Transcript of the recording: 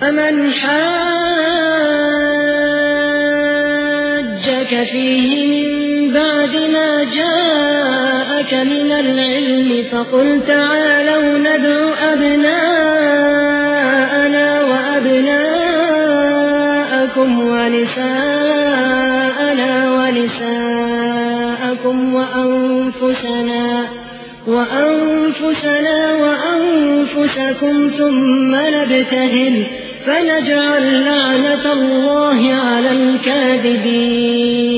فمن حاجك فيه من بعد ما جاءك من العلم فقل تعالوا ندعو أبناءنا وأبناءكم ونساءنا ونساءكم وأنفسنا وأنفسنا وأنفسكم ثم نبتهل فنجعل لعنة الله على الكاذبين.